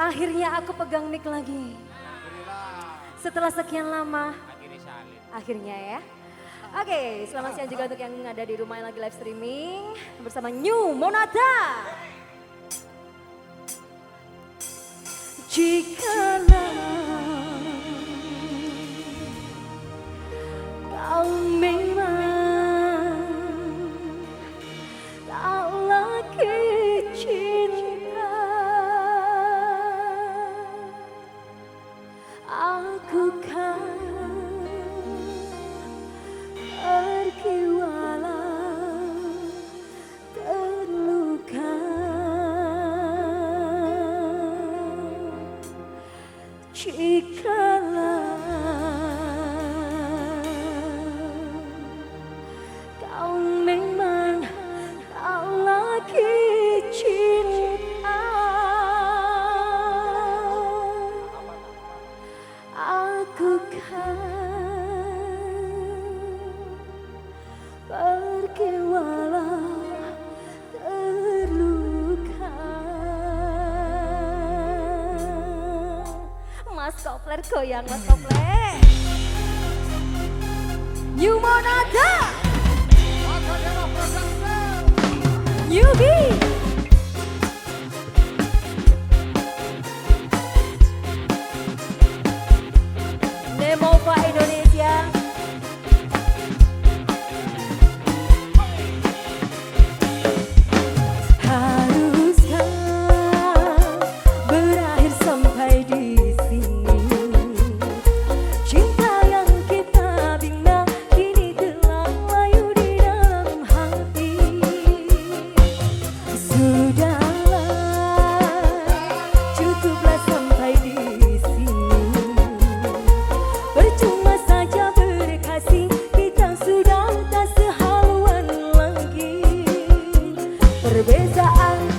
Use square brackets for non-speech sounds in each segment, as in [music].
Akhirnya aku pegang mic lagi. Setelah sekian lama, akhirnya ya. Oke, selamat siang juga untuk yang ada di rumah yang lagi live streaming bersama New Monata. Jikalau 去看。Kopler goyang Mas Kopler. New Monada. Yubi. Perbezaan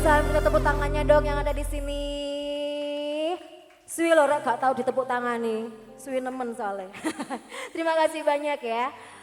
Saya minta tepuk tangannya dong yang ada di sini. Sui loh, gak tahu ditepuk tangan nih. Sui nemen soalnya. [laughs] Terima kasih banyak ya.